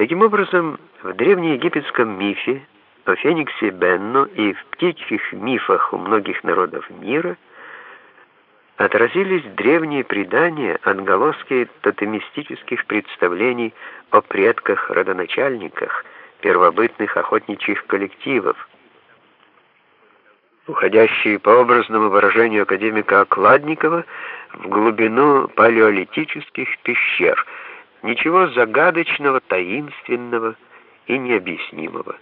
Таким образом, в древнеегипетском мифе о Фениксе Бенно и в птичьих мифах у многих народов мира отразились древние предания, отголоски тотемистических представлений о предках-родоначальниках, первобытных охотничьих коллективов, уходящие по образному выражению академика Окладникова в глубину палеолитических пещер, ничего загадочного, таинственного и необъяснимого.